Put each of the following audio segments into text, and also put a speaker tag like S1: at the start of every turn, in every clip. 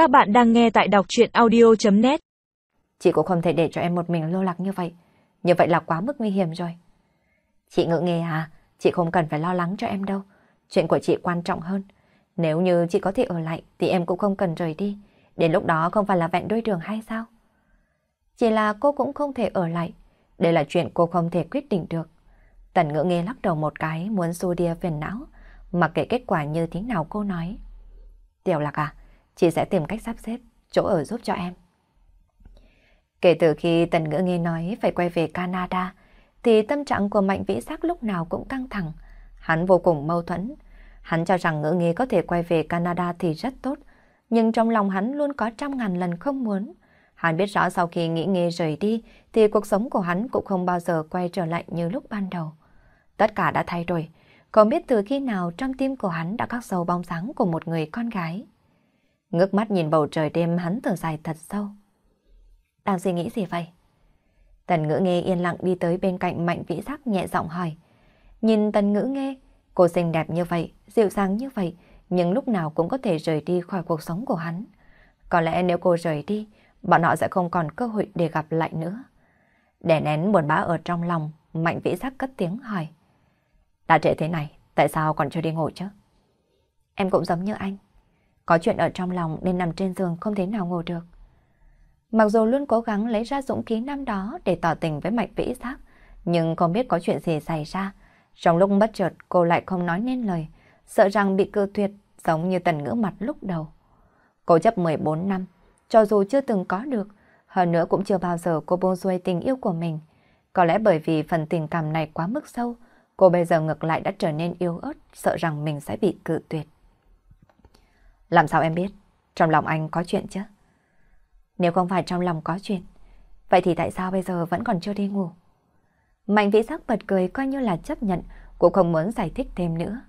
S1: Các bạn đang nghe tại đọc chuyện audio.net
S2: Chị cũng không thể để cho em một mình lô lạc như vậy. Như vậy là quá mức nguy hiểm rồi. Chị ngự nghề à, chị không cần phải lo lắng cho em đâu. Chuyện của chị quan trọng hơn. Nếu như chị có thể ở lại thì em cũng không cần rời đi. Đến lúc đó không phải là vẹn đôi đường hay sao? Chỉ là cô cũng không thể ở lại. Đây là chuyện cô không thể quyết định được. Tần ngữ nghe lắc đầu một cái muốn xua đia phiền não. Mặc kệ kết quả như thế nào cô nói. Tiểu lạc à, chị sẽ tìm cách sắp xếp chỗ ở giúp cho em. Kể từ khi Tần Ngữ Nghi nói phải quay về Canada, thì tâm trạng của Mạnh Vĩ Sắc lúc nào cũng căng thẳng. Hắn vô cùng mâu thuẫn. Hắn cho rằng Ngữ Nghi có thể quay về Canada thì rất tốt, nhưng trong lòng hắn luôn có trăm ngàn lần không muốn. Hắn biết rõ sau khi nghĩ Nghi rời đi, thì cuộc sống của hắn cũng không bao giờ quay trở lại như lúc ban đầu. Tất cả đã thay đổi, không biết từ khi nào trong tim của hắn đã khắc sâu bóng dáng của một người con gái. Ngước mắt nhìn bầu trời đêm hắn thở dài thật sâu. Đang suy nghĩ gì vậy? Tần ngữ nghe yên lặng đi tới bên cạnh mạnh vĩ giác nhẹ giọng hỏi. Nhìn tần ngữ nghe, cô xinh đẹp như vậy, dịu dàng như vậy, nhưng lúc nào cũng có thể rời đi khỏi cuộc sống của hắn. Có lẽ nếu cô rời đi, bọn họ sẽ không còn cơ hội để gặp lại nữa. Để nén buồn bã ở trong lòng, mạnh vĩ giác cất tiếng hỏi. Đã trễ thế này, tại sao còn chưa đi ngủ chứ? Em cũng giống như anh. Có chuyện ở trong lòng nên nằm trên giường không thể nào ngủ được. Mặc dù luôn cố gắng lấy ra dũng khí năm đó để tỏ tình với Mạnh Vĩ Giác, nhưng không biết có chuyện gì xảy ra. Trong lúc bất chợt cô lại không nói nên lời, sợ rằng bị cư tuyệt giống như tần ngữ mặt lúc đầu. Cô chấp 14 năm, cho dù chưa từng có được, hơn nữa cũng chưa bao giờ cô buông xuôi tình yêu của mình. Có lẽ bởi vì phần tình cảm này quá mức sâu, cô bây giờ ngược lại đã trở nên yếu ớt, sợ rằng mình sẽ bị cự tuyệt. Làm sao em biết? Trong lòng anh có chuyện chứ? Nếu không phải trong lòng có chuyện, vậy thì tại sao bây giờ vẫn còn chưa đi ngủ? Mạnh vĩ sắc bật cười coi như là chấp nhận, cũng không muốn giải thích thêm nữa.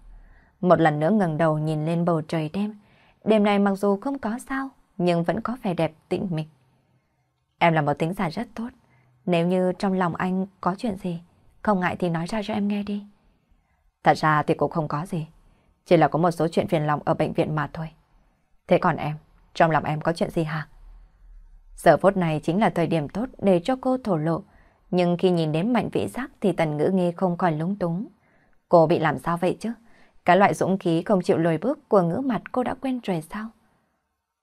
S2: Một lần nữa ngẩng đầu nhìn lên bầu trời đêm. Đêm này mặc dù không có sao, nhưng vẫn có vẻ đẹp tĩnh mịch. Em là một tính giả rất tốt. Nếu như trong lòng anh có chuyện gì, không ngại thì nói ra cho em nghe đi. Thật ra thì cũng không có gì. Chỉ là có một số chuyện phiền lòng ở bệnh viện mà thôi. Thế còn em, trong lòng em có chuyện gì hả? Giờ phút này chính là thời điểm tốt để cho cô thổ lộ. Nhưng khi nhìn đến mạnh vĩ giác thì tần ngữ nghi không còn lúng túng. Cô bị làm sao vậy chứ? Cái loại dũng khí không chịu lùi bước của ngữ mặt cô đã quen rồi sao?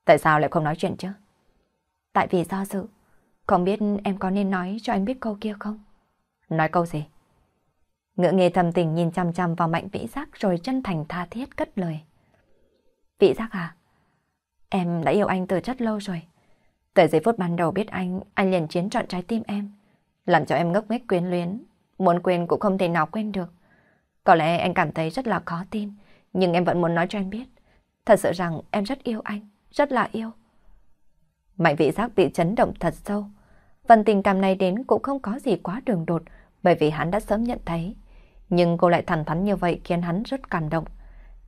S2: Tại sao lại không nói chuyện chứ? Tại vì do dự. Không biết em có nên nói cho anh biết câu kia không? Nói câu gì? Ngữ nghề thầm tình nhìn chăm chăm vào mạnh vĩ giác rồi chân thành tha thiết cất lời. Vĩ giác à? Em đã yêu anh từ rất lâu rồi. Từ giây phút ban đầu biết anh, anh liền chiến trọn trái tim em. Làm cho em ngốc nghếch quyến luyến. Muốn quên cũng không thể nào quên được. Có lẽ anh cảm thấy rất là khó tin. Nhưng em vẫn muốn nói cho anh biết. Thật sự rằng em rất yêu anh. Rất là yêu. Mạnh vị giác bị chấn động thật sâu. Phần tình cảm này đến cũng không có gì quá đường đột. Bởi vì hắn đã sớm nhận thấy. Nhưng cô lại thẳng thắn như vậy khiến hắn rất cảm động.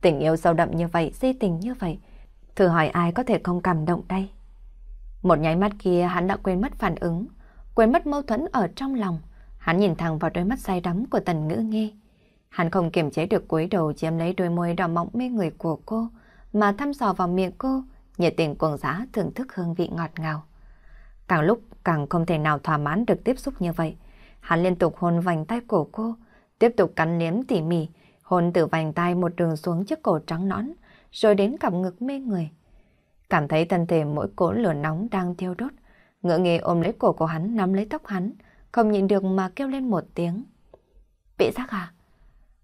S2: Tình yêu sâu đậm như vậy, di tình như vậy Thử hỏi ai có thể không cảm động đây? Một nháy mắt kia hắn đã quên mất phản ứng, quên mất mâu thuẫn ở trong lòng. Hắn nhìn thẳng vào đôi mắt say đắm của tần ngữ nghe. Hắn không kiềm chế được cúi đầu chiếm lấy đôi môi đỏ mọng mê người của cô, mà thăm dò vào miệng cô, nhiệt tình cuồng giá thưởng thức hương vị ngọt ngào. Càng lúc càng không thể nào thỏa mãn được tiếp xúc như vậy. Hắn liên tục hôn vành tay cổ cô, tiếp tục cắn liếm tỉ mỉ, hôn từ vành tay một đường xuống chiếc cổ trắng nõn, rồi đến cặp ngực mê người. Cảm thấy thân thể mỗi cỗ lửa nóng đang thiêu đốt, ngựa nghề ôm lấy cổ của hắn, nắm lấy tóc hắn, không nhịn được mà kêu lên một tiếng. Vị giác à?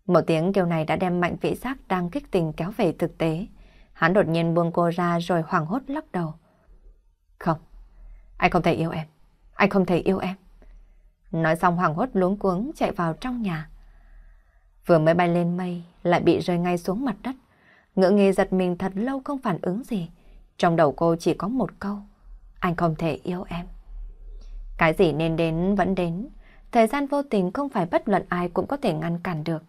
S2: Một tiếng kêu này đã đem mạnh vị giác đang kích tình kéo về thực tế. Hắn đột nhiên buông cô ra rồi hoảng hốt lắc đầu. Không, anh không thể yêu em. Anh không thể yêu em. Nói xong hoảng hốt luống cuống chạy vào trong nhà. Vừa mới bay lên mây, lại bị rơi ngay xuống mặt đất. Ngỡ nghi giật mình thật lâu không phản ứng gì. Trong đầu cô chỉ có một câu. Anh không thể yêu em. Cái gì nên đến vẫn đến. Thời gian vô tình không phải bất luận ai cũng có thể ngăn cản được.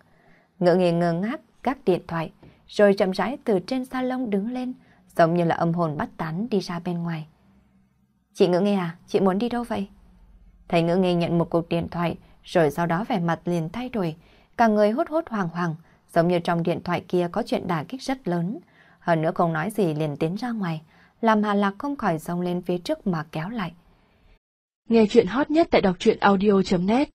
S2: Ngỡ nghi ngơ ngác, gác điện thoại, rồi chậm rãi từ trên salon đứng lên, giống như là âm hồn bắt tán đi ra bên ngoài. Chị ngữ nghi à, chị muốn đi đâu vậy? Thầy ngữ nghi nhận một cuộc điện thoại, rồi sau đó vẻ mặt liền thay đổi, cả người hốt hốt hoàng hoàng, Giống như trong điện thoại kia có chuyện đả kích rất lớn. Hơn nữa không nói gì liền tiến ra ngoài, làm Hà Lạc không khỏi rong lên phía trước mà kéo lại.
S1: Nghe chuyện hot nhất tại đọc truyện audio.net